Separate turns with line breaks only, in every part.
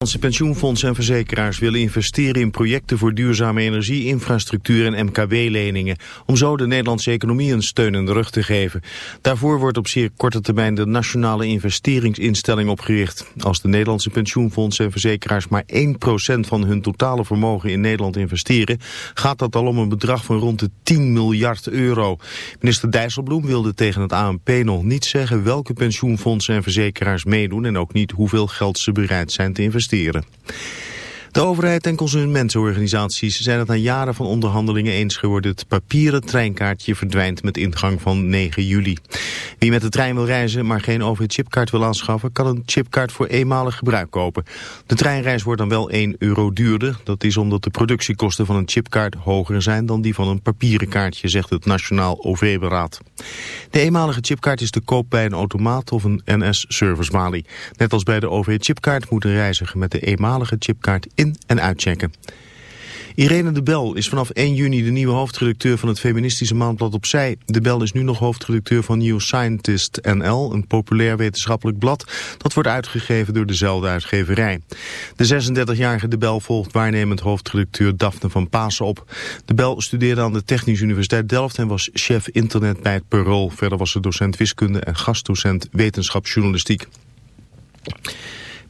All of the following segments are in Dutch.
Nederlandse pensioenfondsen en verzekeraars willen investeren in projecten voor duurzame energie, infrastructuur en MKB-leningen, om zo de Nederlandse economie een steun in de rug te geven. Daarvoor wordt op zeer korte termijn de Nationale Investeringsinstelling opgericht. Als de Nederlandse pensioenfondsen en verzekeraars maar 1% van hun totale vermogen in Nederland investeren, gaat dat al om een bedrag van rond de 10 miljard euro. Minister Dijsselbloem wilde tegen het ANP nog niet zeggen welke pensioenfondsen en verzekeraars meedoen en ook niet hoeveel geld ze bereid zijn te investeren investeren. De overheid en consumentenorganisaties zijn het na jaren van onderhandelingen eens geworden. Het papieren treinkaartje verdwijnt met ingang van 9 juli. Wie met de trein wil reizen, maar geen OV-chipkaart wil aanschaffen... kan een chipkaart voor eenmalig gebruik kopen. De treinreis wordt dan wel 1 euro duurder. Dat is omdat de productiekosten van een chipkaart hoger zijn... dan die van een papieren kaartje, zegt het Nationaal OV-beraad. De eenmalige chipkaart is te koop bij een automaat of een NS-servicebalie. Net als bij de OV-chipkaart moet een reiziger met de eenmalige chipkaart in- en uitchecken. Irene de Bel is vanaf 1 juni de nieuwe hoofdredacteur van het feministische maandblad Opzij. De Bel is nu nog hoofdredacteur van New Scientist NL, een populair wetenschappelijk blad dat wordt uitgegeven door dezelfde uitgeverij. De 36-jarige de Bel volgt waarnemend hoofdredacteur Daphne van Pasen op. De Bel studeerde aan de Technische Universiteit Delft en was chef internet bij het Parool. Verder was ze docent wiskunde en gastdocent wetenschapsjournalistiek.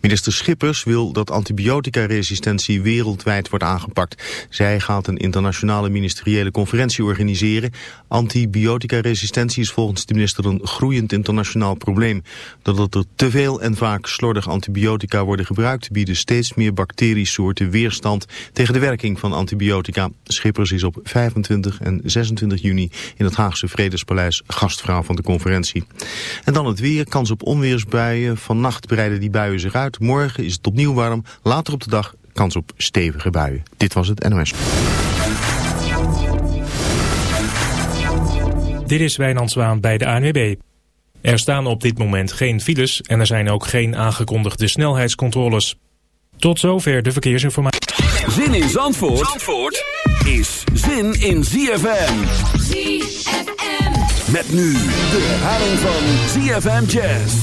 Minister Schippers wil dat antibioticaresistentie wereldwijd wordt aangepakt. Zij gaat een internationale ministeriële conferentie organiseren. Antibioticaresistentie is volgens de minister een groeiend internationaal probleem. Doordat er te veel en vaak slordig antibiotica worden gebruikt... bieden steeds meer bacteriesoorten weerstand tegen de werking van antibiotica. Schippers is op 25 en 26 juni in het Haagse Vredespaleis gastvrouw van de conferentie. En dan het weer, kans op onweersbuien. Vannacht breiden die buien zich uit. Morgen is het opnieuw warm. Later op de dag kans op stevige buien. Dit was het NOS.
Dit is Wijnand Zwaan bij de ANWB. Er staan op dit moment geen files en er zijn ook geen aangekondigde snelheidscontroles. Tot zover de verkeersinformatie.
Zin in Zandvoort, Zandvoort is zin in ZFM.
ZFM.
Met nu de herhaling van ZFM Jazz.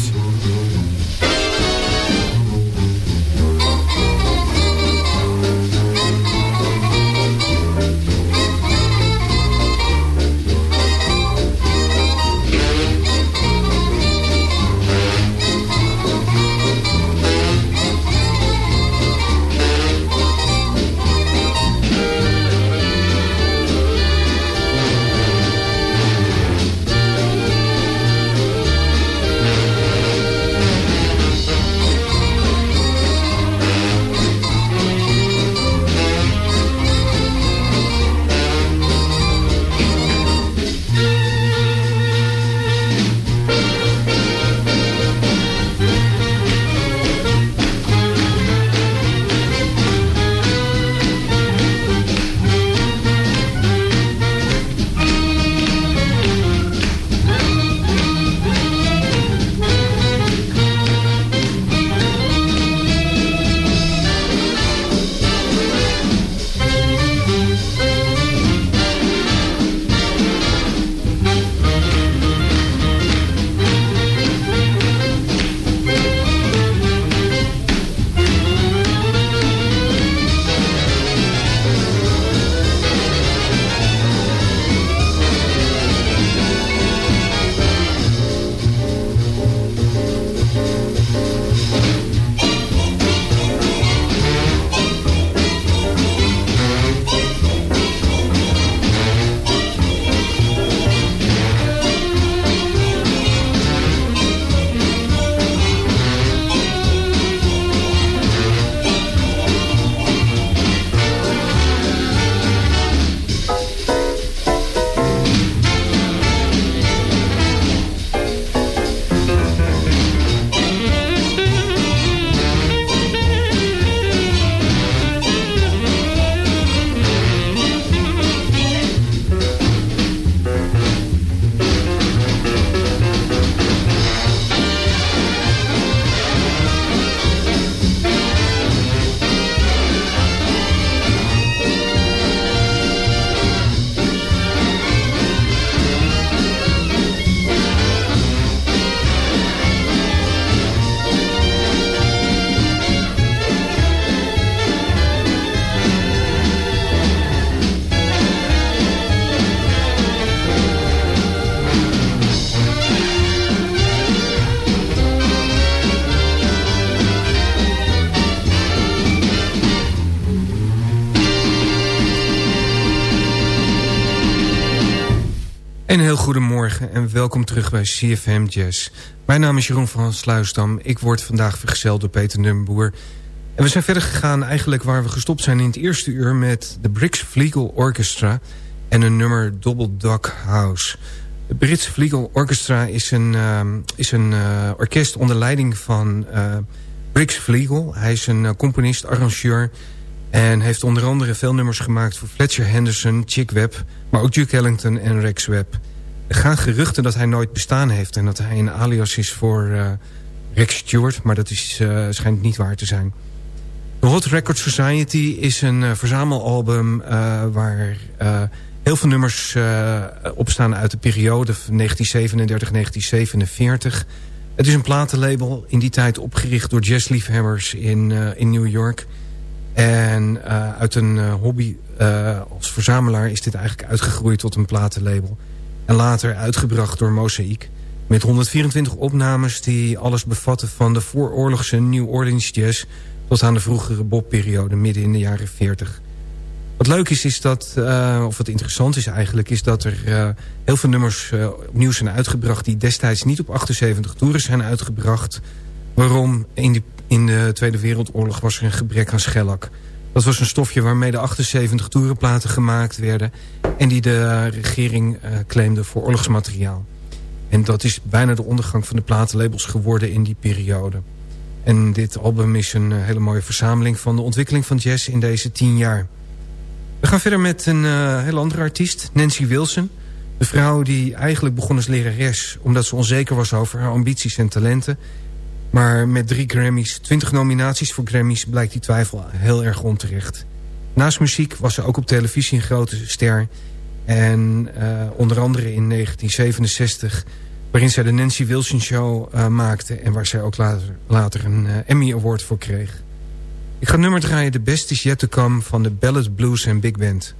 En welkom terug bij CFM Jazz. Mijn naam is Jeroen van Sluisdam. Ik word vandaag vergezeld door Peter Numboer. En we zijn verder gegaan eigenlijk waar we gestopt zijn in het eerste uur... met de Brits Flegel Orchestra en een nummer Double Duck House. De Brits Flegel Orchestra is een, uh, is een uh, orkest onder leiding van uh, Briggs Flegel. Hij is een uh, componist, arrangeur... En heeft onder andere veel nummers gemaakt voor Fletcher Henderson, Chick Webb... maar ook Duke Ellington en Rex Webb. Er gaan geruchten dat hij nooit bestaan heeft... en dat hij een alias is voor uh, Rex Stewart... maar dat is, uh, schijnt niet waar te zijn. The Hot Record Society is een uh, verzamelalbum... waar heel veel nummers op staan uit de periode 1937-1947. Het is een platenlabel in die tijd opgericht door jazzliefhebbers in, in New York... En uit een hobby als verzamelaar is dit eigenlijk uitgegroeid tot een platenlabel. En later uitgebracht door Mosaic. Met 124 opnames die alles bevatten van de vooroorlogse New Orleans jazz... tot aan de vroegere Bob-periode midden in de jaren 40. Wat leuk is, is dat, of wat interessant is eigenlijk... is dat er heel veel nummers opnieuw zijn uitgebracht... die destijds niet op 78 toeren zijn uitgebracht. Waarom? In in de Tweede Wereldoorlog was er een gebrek aan schellak. Dat was een stofje waarmee de 78 toerenplaten gemaakt werden... en die de regering uh, claimde voor oorlogsmateriaal. En dat is bijna de ondergang van de platenlabels geworden in die periode. En dit album is een uh, hele mooie verzameling van de ontwikkeling van jazz in deze tien jaar. We gaan verder met een uh, heel andere artiest, Nancy Wilson. De vrouw die eigenlijk begon als lerares... omdat ze onzeker was over haar ambities en talenten... Maar met drie Grammys, twintig nominaties voor Grammys... blijkt die twijfel heel erg onterecht. Naast muziek was ze ook op televisie een grote ster. En uh, onder andere in 1967... waarin zij de Nancy Wilson Show uh, maakte... en waar zij ook later, later een uh, Emmy Award voor kreeg. Ik ga nummer draaien The Best Is Yet To Come... van de Ballad Blues and Big Band...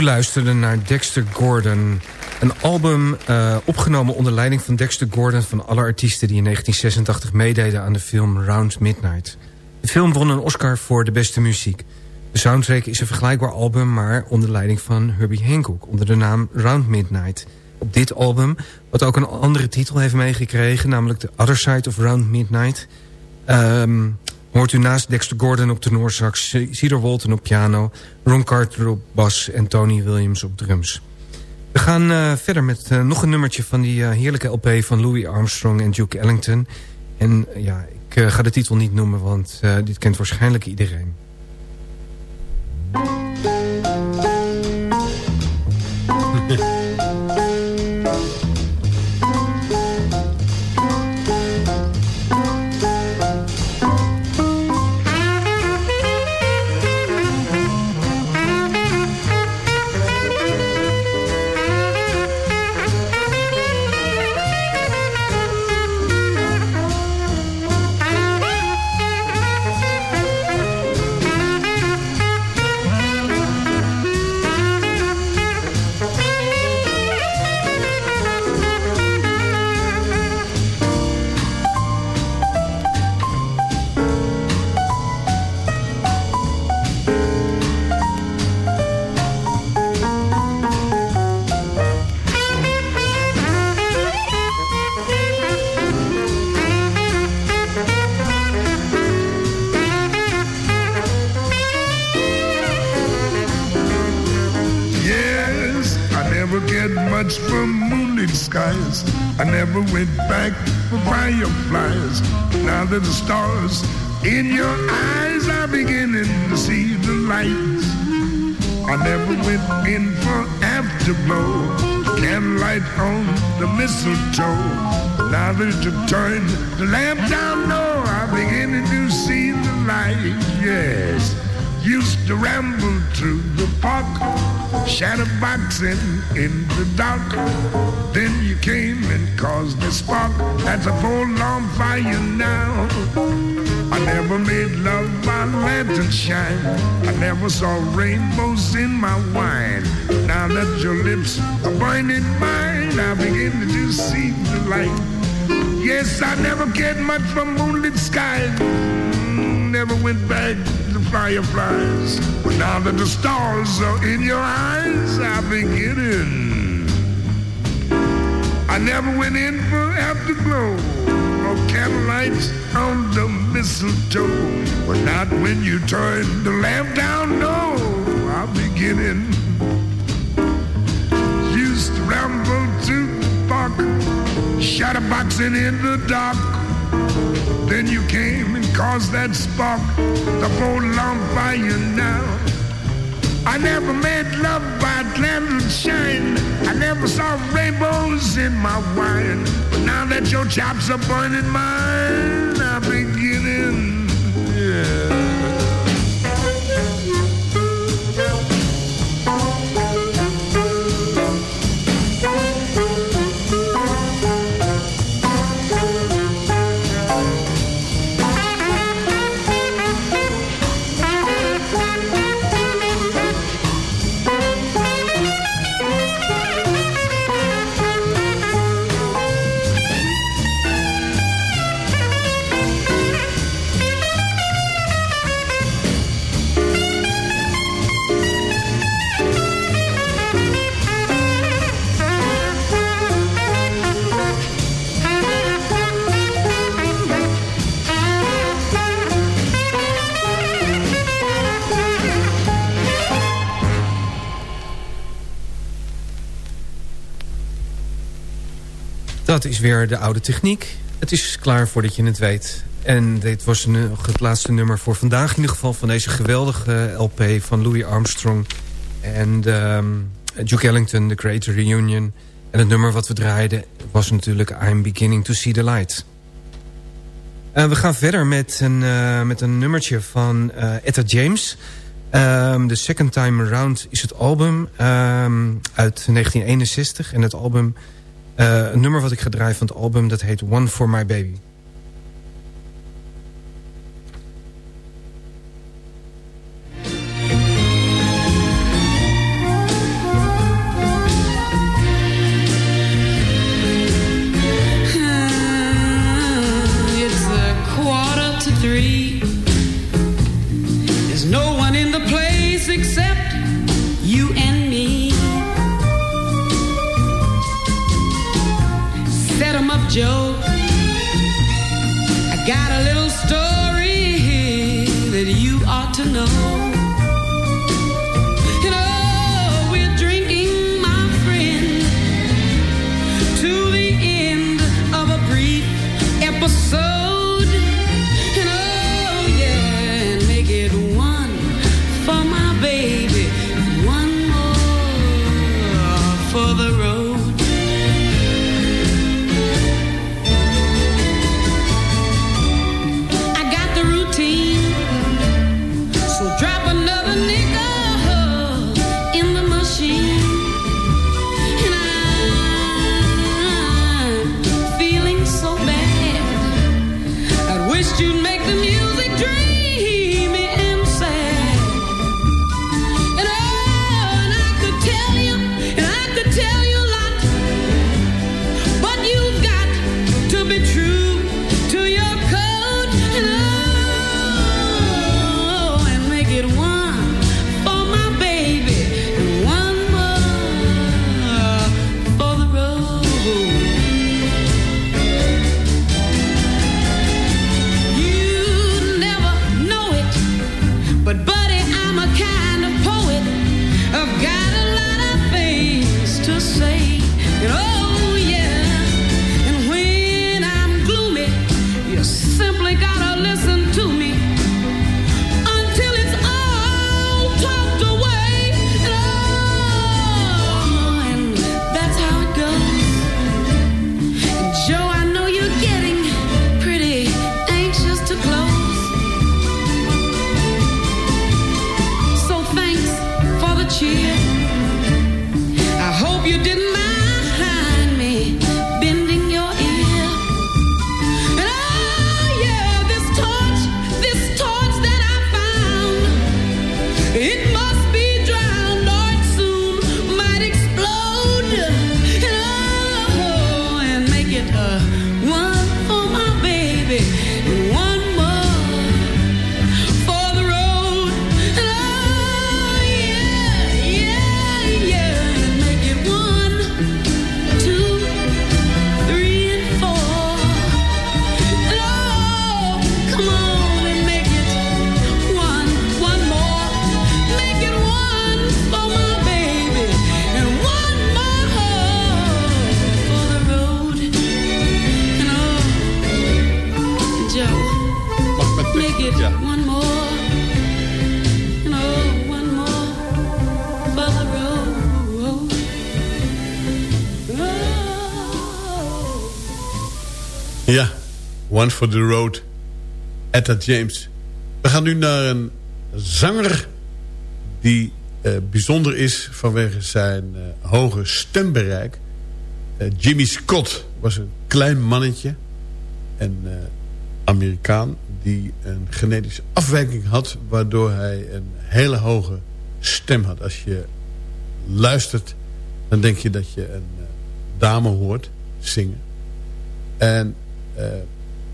U luisterde naar Dexter Gordon. Een album uh, opgenomen onder leiding van Dexter Gordon... van alle artiesten die in 1986 meededen aan de film Round Midnight. De film won een Oscar voor de beste muziek. De soundtrack is een vergelijkbaar album... maar onder leiding van Herbie Hancock... onder de naam Round Midnight. Op dit album, wat ook een andere titel heeft meegekregen... namelijk The Other Side of Round Midnight... Um, hoort u naast Dexter Gordon op tenorsax... Cedar Walton op piano, Ron Carter op bas en Tony Williams op drums. We gaan uh, verder met uh, nog een nummertje van die uh, heerlijke LP van Louis Armstrong en Duke Ellington. En ja, ik ga de titel niet noemen, want dit kent waarschijnlijk iedereen.
Under the stars. In your eyes, I'm beginning to see the lights. I never went in for afterglow. Candlelight on the mistletoe. Now that you turn the lamp down low, I'm beginning to see the light. Yes, used to ramble through the park, shadow boxing in the dark. Then you came and caused a spark that's a full on fire now. I never made love by lantern shine. I never saw rainbows in my wine. Now that your lips are burning mine, I begin to see the light. Yes, I never cared much for moonlit skies. Never went back fireflies. But now that the stars are in your eyes, I'm beginning. I never went in for afterglow or candlelights on the mistletoe. But not when you turn the lamp down, no, I'm beginning. Used to ramble to park, shadowboxing in the dark. Then you came and caused that spark, the whole on fire now. I never made love by candle shine. I never saw rainbows in my wine. But now that your chops are burning mine, Dat is weer de oude techniek. Het is klaar voordat je het weet. En dit was het laatste nummer voor vandaag in ieder geval... van deze geweldige LP van Louis Armstrong en um, Duke Ellington, The Great Reunion. En het nummer wat we draaiden was natuurlijk I'm Beginning to See the Light. Uh, we gaan verder met een, uh, met een nummertje van uh, Etta James... Um, the Second Time Around is het album um, uit 1961. En het album eh, een nummer wat ik gedraai van het album, dat heet One For My Baby.
except you and Joe. I got a little story that you ought to know.
For the Road, Etta James. We gaan nu naar een zanger die uh, bijzonder is vanwege zijn uh, hoge stembereik. Uh, Jimmy Scott was een klein mannetje, een Amerikaan... die een genetische afwijking had... waardoor hij een hele hoge stem had. Als je luistert, dan denk je dat je een dame hoort zingen. En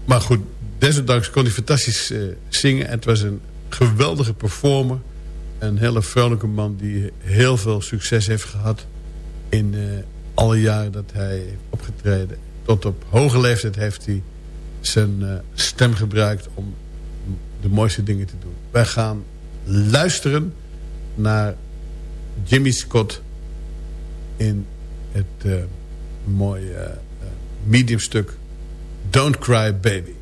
maar goed, desondanks kon hij fantastisch uh, zingen. En het was een geweldige performer. Een hele vrolijke man die heel veel succes heeft gehad... in uh, alle jaren dat hij heeft opgetreden. Tot op hoge leeftijd heeft hij zijn uh, stem gebruikt... om de mooiste dingen te doen. Wij gaan luisteren naar Jimmy Scott... in het mooie mediumstuk Don't Cry Baby.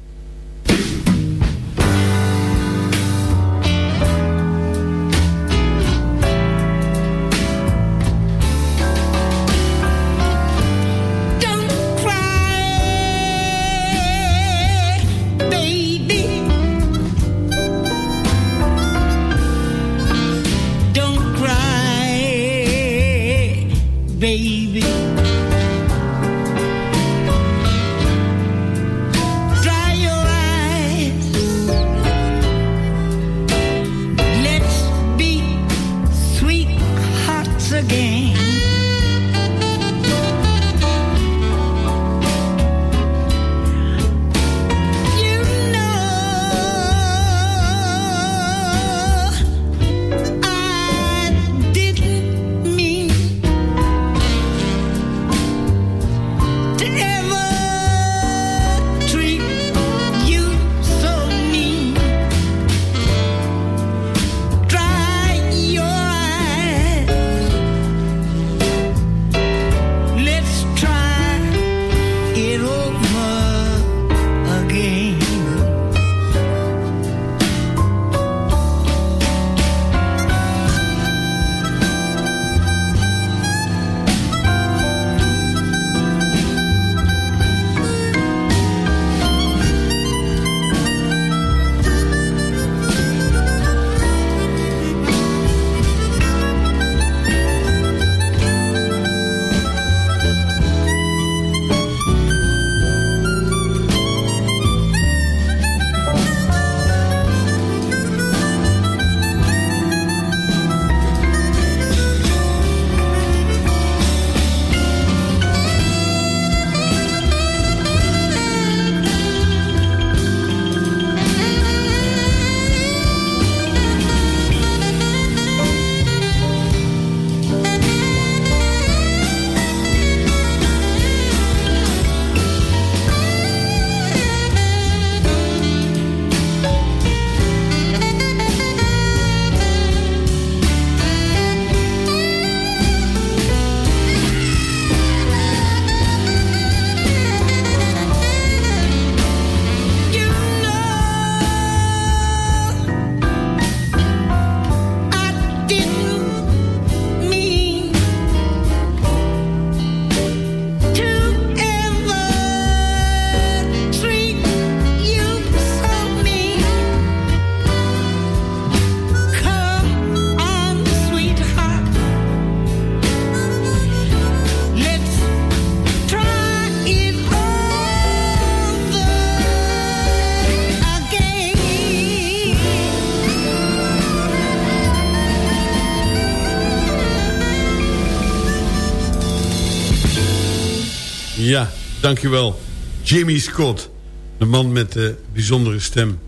Dankjewel. Jimmy Scott, de man met de bijzondere stem.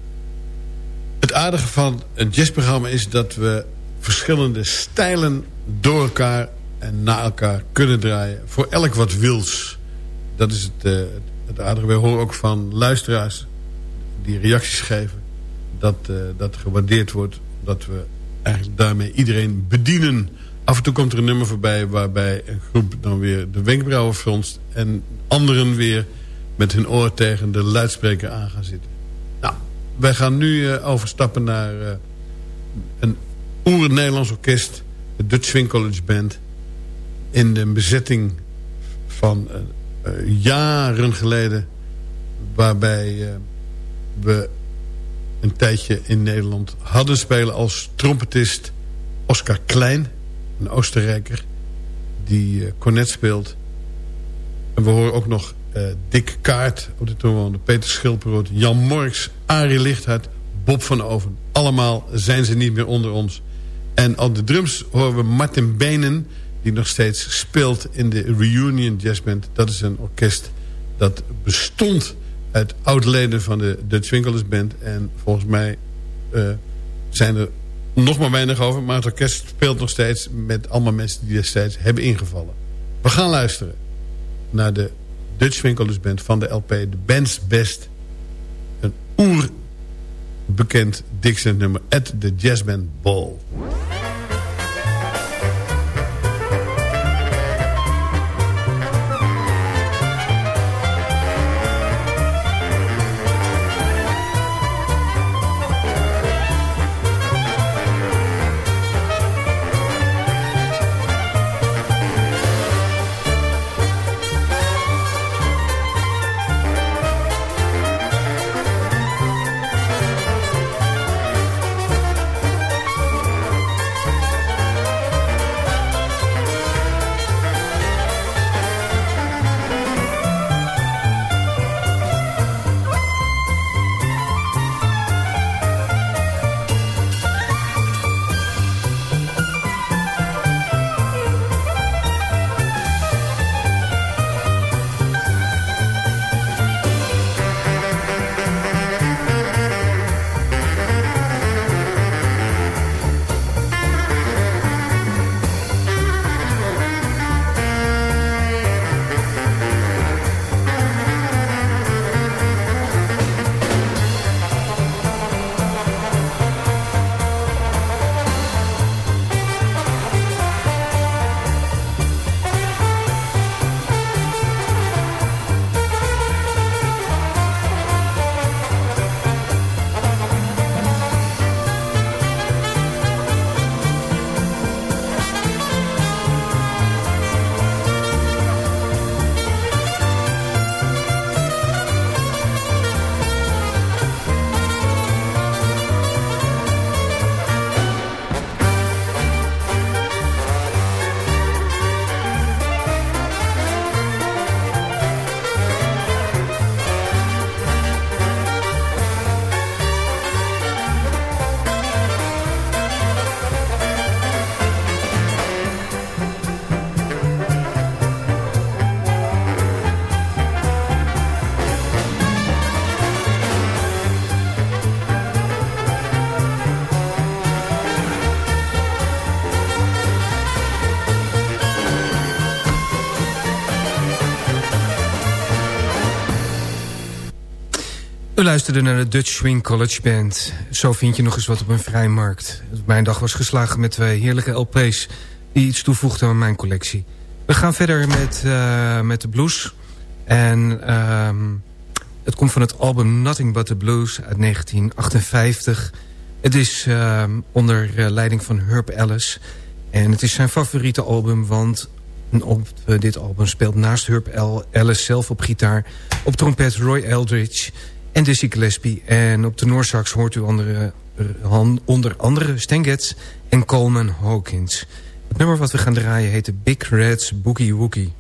Het aardige van een jazzprogramma is dat we verschillende stijlen door elkaar en na elkaar kunnen draaien. Voor elk wat wils. Dat is het, uh, het aardige. We horen ook van luisteraars die reacties geven. Dat uh, dat gewaardeerd wordt. Dat we eigenlijk daarmee iedereen bedienen. Af en toe komt er een nummer voorbij waarbij een groep dan weer de wenkbrauwen fronst. En anderen weer met hun oor tegen de luidspreker aan gaan zitten. Nou, wij gaan nu uh, overstappen naar uh, een oer-Nederlands orkest. De Dutch Swing College Band. In de bezetting van uh, jaren geleden. Waarbij we een tijdje in Nederland hadden spelen als trompetist Oscar Klein. Een Oostenrijker die uh, cornet speelt. En we horen ook nog uh, Dick Kaart op de trombone. Peter Schilperoot, Jan Morks, Arie Lichthart, Bob van Oven. Allemaal zijn ze niet meer onder ons. En op de drums horen we Martin Benen... die nog steeds speelt in de Reunion Jazz Band. Dat is een orkest dat bestond uit oud-leden van de Dutch Winkelers Band. En volgens mij uh, zijn er nog maar weinig over. Maar het orkest speelt nog steeds met allemaal mensen die destijds hebben ingevallen. We gaan luisteren naar de Dutch Winkelers Band van de LP The Band's Best. Een oer bekend Dixon nummer at the Jazzband Ball.
U luisterde naar de Dutch Swing College Band. Zo vind je nog eens wat op een vrijmarkt. Mijn dag was geslagen met twee heerlijke LP's... die iets toevoegden aan mijn collectie. We gaan verder met, uh, met de blues. En uh, het komt van het album Nothing But The Blues uit 1958. Het is uh, onder leiding van Herb Ellis. En het is zijn favoriete album, want op dit album speelt naast Herb Ellis zelf op gitaar... op trompet Roy Eldridge en Dizzy Gillespie. En op de Noorsax hoort u andere, onder andere Stengets en Coleman Hawkins. Het nummer wat we gaan draaien heet Big Red's Boogie Woogie.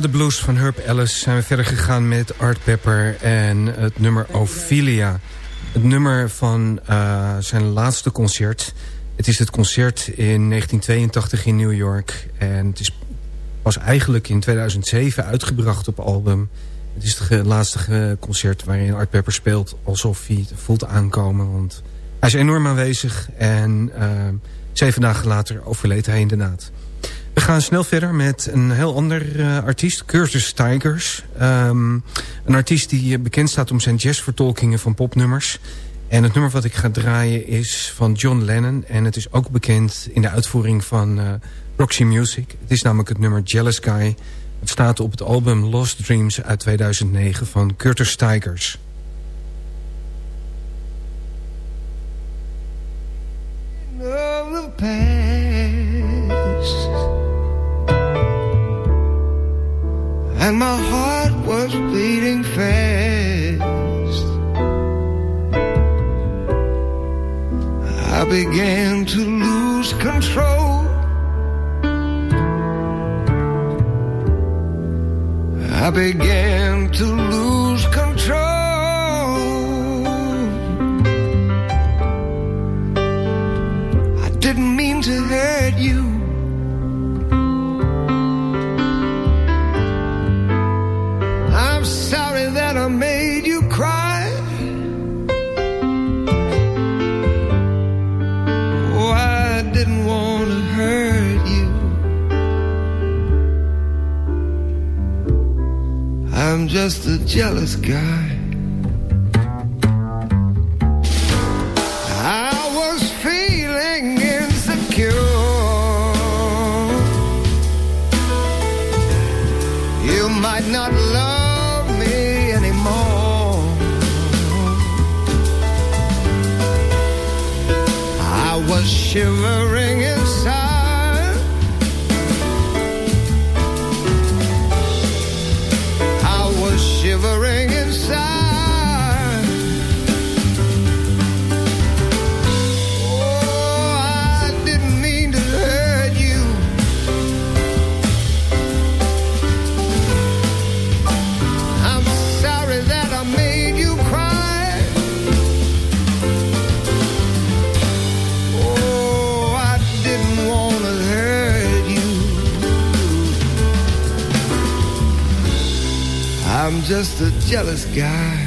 De blues van Herb Ellis zijn we verder gegaan met Art Pepper en het nummer Ophelia. Het nummer van uh, zijn laatste concert. Het is het concert in 1982 in New York. En het is eigenlijk in 2007 uitgebracht op album. Het is het laatste concert waarin Art Pepper speelt alsof hij het voelt aankomen. Want hij is enorm aanwezig en uh, zeven dagen later overleed hij inderdaad. We gaan snel verder met een heel ander uh, artiest, Curtis Tigers. Um, een artiest die bekend staat om zijn jazzvertolkingen van popnummers. En het nummer wat ik ga draaien is van John Lennon. En het is ook bekend in de uitvoering van uh, Roxy Music. Het is namelijk het nummer Jealous Guy. Het staat op het album Lost Dreams uit 2009 van Curtis Tigers. And my heart was beating fast. I began to lose control. I began to lose control. I didn't mean to hurt you just a jealous guy. I was feeling insecure. You might not love me anymore. I was shivering I'm just a jealous guy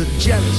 I'm just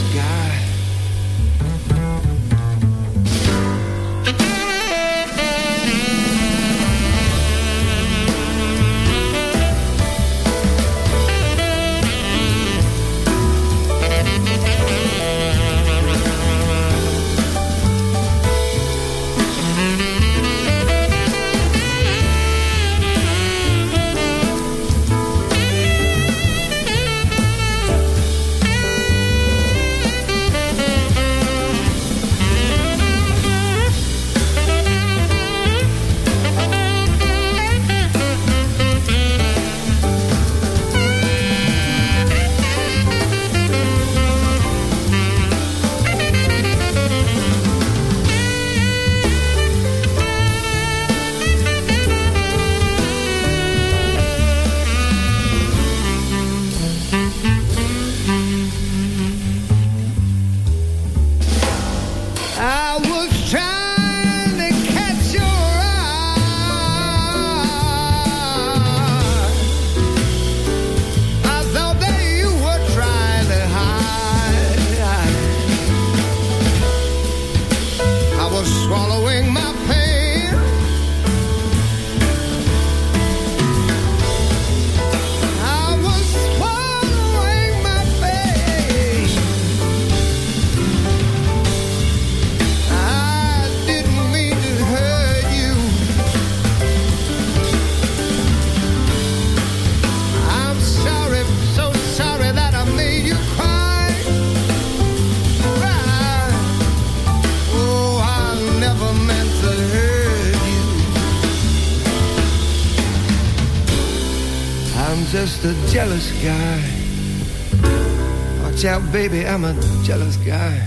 baby, I'm a jealous guy.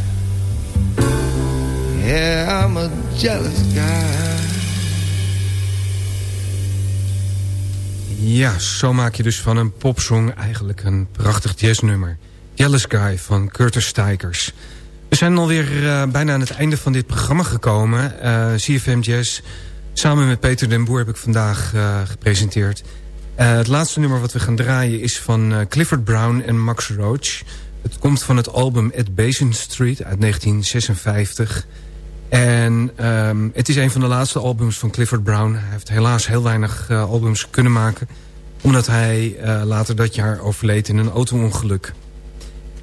Yeah, I'm a jealous guy.
Ja, zo maak je dus van een popsong eigenlijk een prachtig jazznummer. Jealous Guy van Curtis Stikers. We zijn alweer uh, bijna aan het einde van dit programma gekomen. Uh, eh, CFM Jazz, samen met Peter den Boer heb ik vandaag uh, gepresenteerd. het laatste nummer wat we gaan draaien is van Clifford Brown en Max Roach. Het komt van het album At Basin Street uit 1956... En um, het is een van de laatste albums van Clifford Brown. Hij heeft helaas heel weinig uh, albums kunnen maken. Omdat hij uh, later dat jaar overleed in een auto-ongeluk.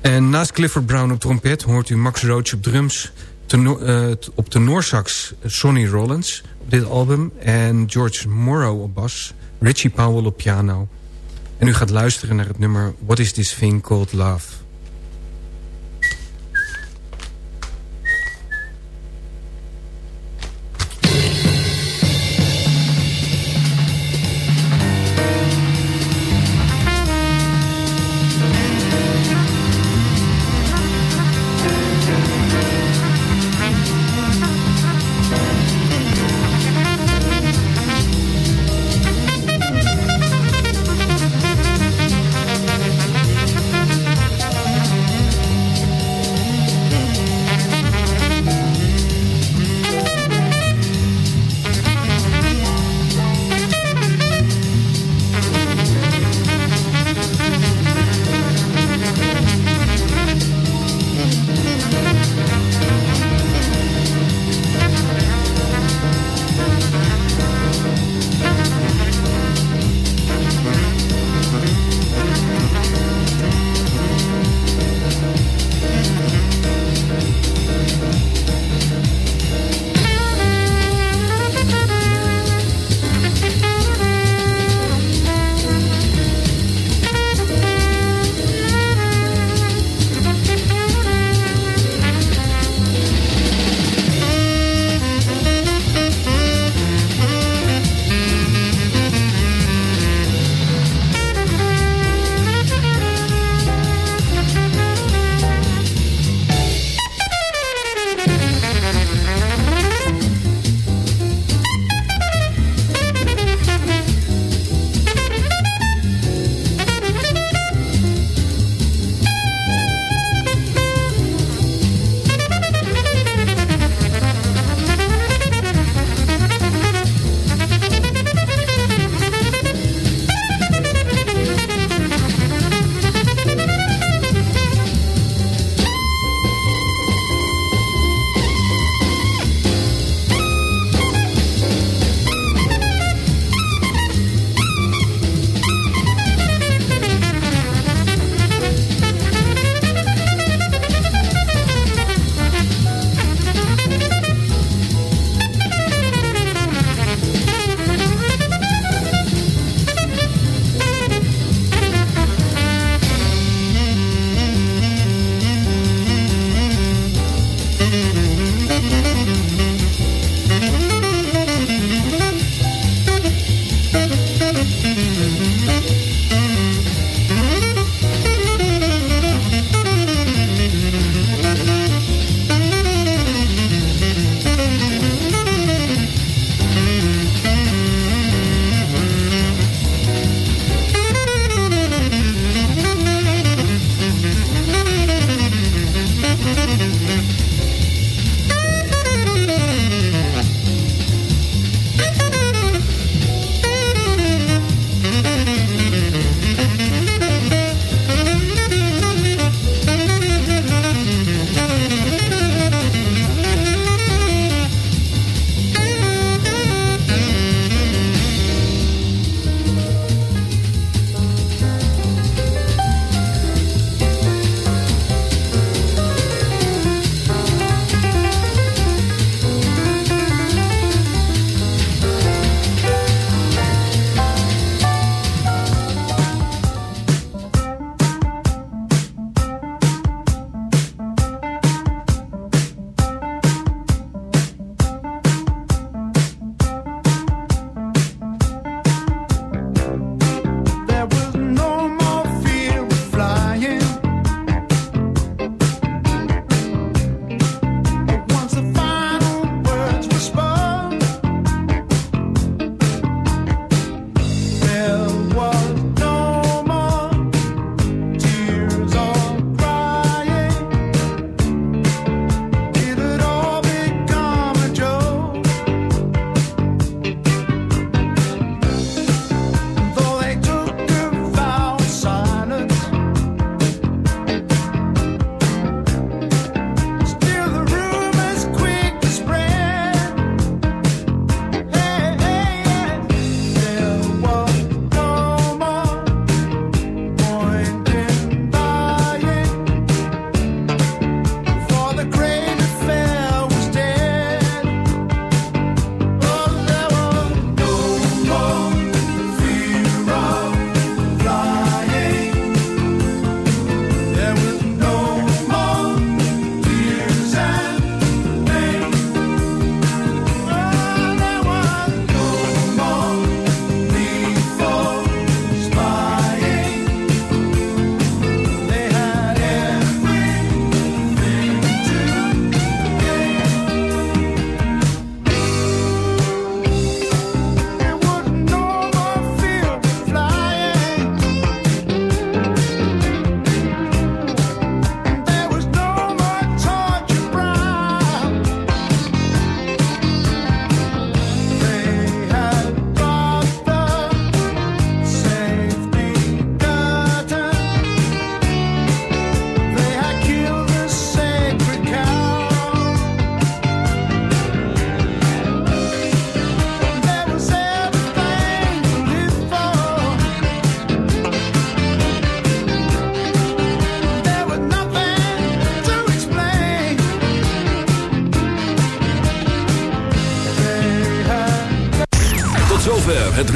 En naast Clifford Brown op trompet hoort u Max Roach op drums... Tenor, uh, op Sonny Rollins op dit album... en George Morrow op bas, Richie Powell op piano. En u gaat luisteren naar het nummer What is this thing called love...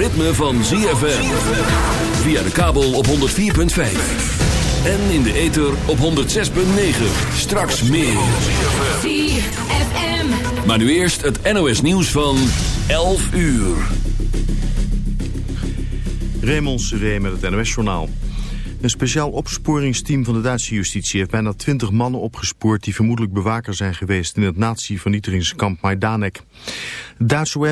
ritme van ZFM. Via de kabel op 104.5. En in de ether op 106.9. Straks meer.
ZFM.
Maar nu eerst het NOS nieuws van 11 uur.
Raymond Seré met het NOS-journaal. Een speciaal opsporingsteam van de Duitse justitie heeft bijna twintig mannen opgespoord die vermoedelijk bewaker zijn geweest in het nazi-vernietigingskamp Majdanek. Duitse OM